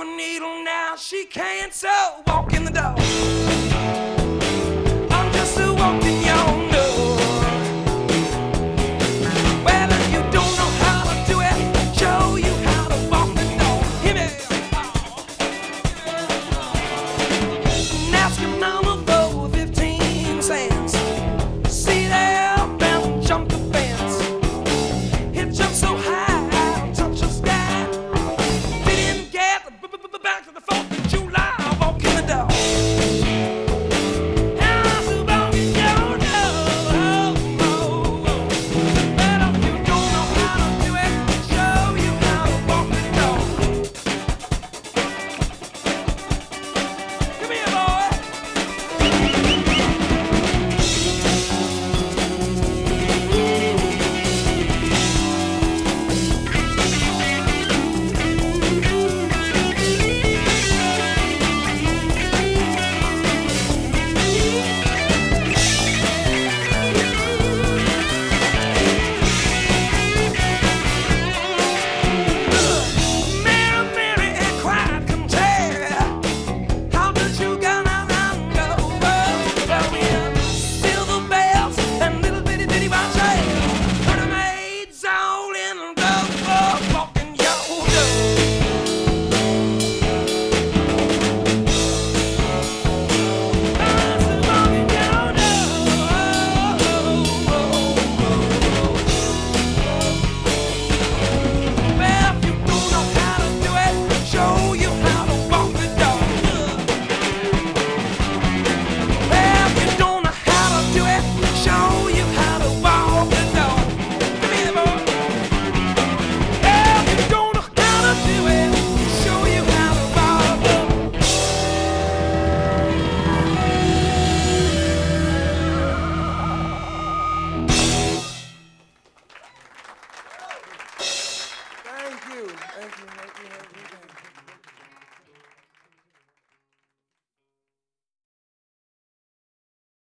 a needle now, she can't, so walk in the door.